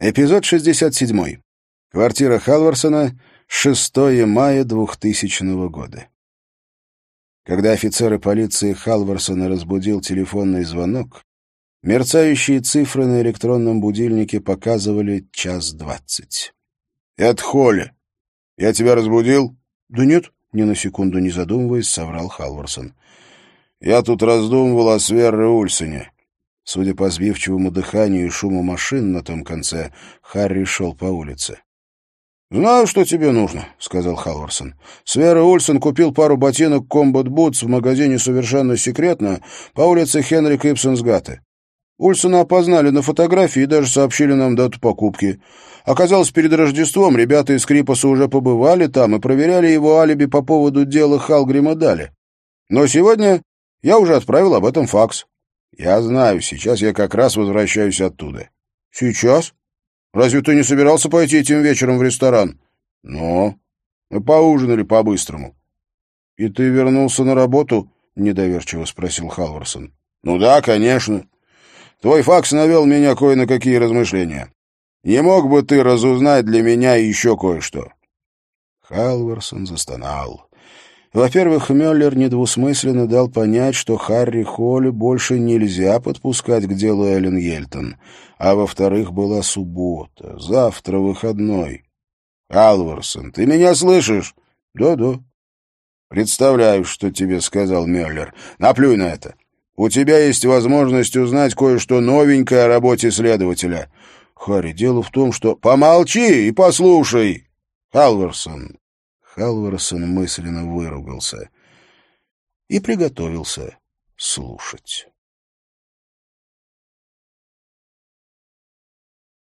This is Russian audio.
Эпизод 67. Квартира Халварсона, 6 мая 2000 года. Когда офицеры полиции Халварсона разбудил телефонный звонок, мерцающие цифры на электронном будильнике показывали час двадцать. «Это Холли. Я тебя разбудил?» «Да нет», — ни на секунду не задумываясь, соврал Халварсон. «Я тут раздумывал о Сверре Ульсоне. Судя по сбивчивому дыханию и шуму машин на том конце, Харри шел по улице. «Знаю, что тебе нужно», — сказал Халварсон. «Свера Ульсон купил пару ботинок Combat Boots в магазине совершенно секретно по улице Хенрика Ипсенсгата. Ульсона опознали на фотографии и даже сообщили нам дату покупки. Оказалось, перед Рождеством ребята из Крипаса уже побывали там и проверяли его алиби по поводу дела Халгрима Дали. Но сегодня я уже отправил об этом факс. «Я знаю, сейчас я как раз возвращаюсь оттуда». «Сейчас? Разве ты не собирался пойти этим вечером в ресторан?» «Но. Мы поужинали по-быстрому». «И ты вернулся на работу?» — недоверчиво спросил Халварсон. «Ну да, конечно. Твой факс навел меня кое на какие размышления. Не мог бы ты разузнать для меня еще кое-что?» Халварсон застонал. Во-первых, Мюллер недвусмысленно дал понять, что Харри Холли больше нельзя подпускать к делу Эллен Ельтон. А во-вторых, была суббота, завтра выходной. «Алварсон, ты меня слышишь?» «Да-да». «Представляю, что тебе сказал Мюллер. Наплюй на это. У тебя есть возможность узнать кое-что новенькое о работе следователя». «Харри, дело в том, что...» «Помолчи и послушай!» «Алварсон, Халварсон мысленно выругался и приготовился слушать.